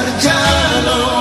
Dan